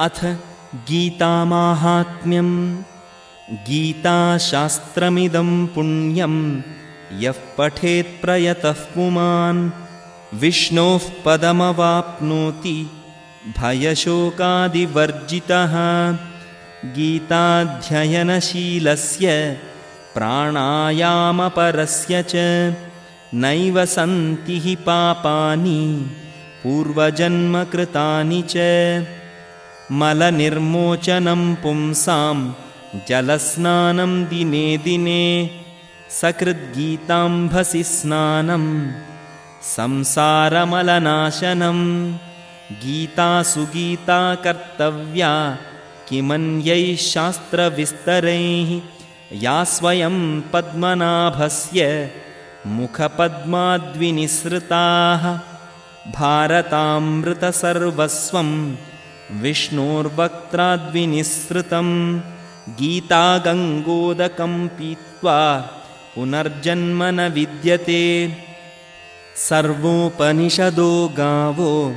अथ गीतामाहात्म्यम्। गीताशास्त्रमिदं पुण्यं यः पठेत्प्रयतः पुमान्। विष्णोः पदमवाप्नोति। भयशोकादिवर्जितः। गीताध्ययनशीलस्य प्राणायामपरस्य च नैव सन्ति हि पापानि। पूर्वजन्मकृतानि च मलनिर्मोचनं पुंसां जलस्नानं दिने दिने सकृद्गीताम्भसि स्नानं संसारमलनाशनं गीता कर्तव्या किमन्यैः शास्त्रविस्तरैः या स्वयं पद्मनाभस्य मुखपद्माद्विनिसृताः भारतामृतसर्वस्वं विष्णोर्वक्त्राद्विनिःसृतं गीतागङ्गोदकं पीत्वा पुनर्जन्म न विद्यते। सर्वोपनिषदो गावो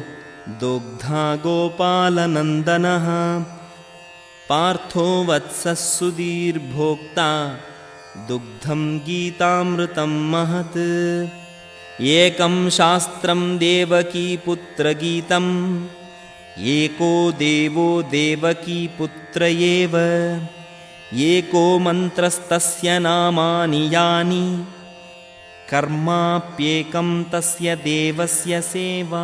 दुग्धा गोपालनन्दनः। पार्थो वत्सः सुधीर्भोक्ता दुग्धं गीतामृतं महत्। एकं शास्त्रं देवकीपुत्रगीतम् एको देवो देवकीपुत्र एव एको मन्त्रस्तस्य नामानि यानि कर्माप्येकं तस्य देवस्य सेवा